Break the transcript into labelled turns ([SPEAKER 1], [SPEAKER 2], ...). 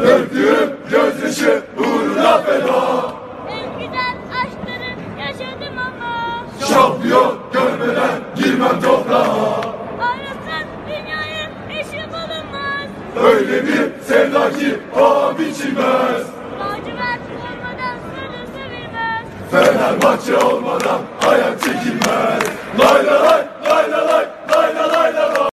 [SPEAKER 1] Türk'üm gözyaşı uğruna feda.
[SPEAKER 2] Eskiden aşkları yaşadım ama.
[SPEAKER 1] Şampiyon görmeden girmem toprağa.
[SPEAKER 2] Ayrılsın dünyaya eşim olunmaz.
[SPEAKER 1] Öyle bir sevda ki paha biçilmez.
[SPEAKER 2] Lacivert olmadan sırrı sevilmez.
[SPEAKER 1] Fenerbahçe olmadan hayat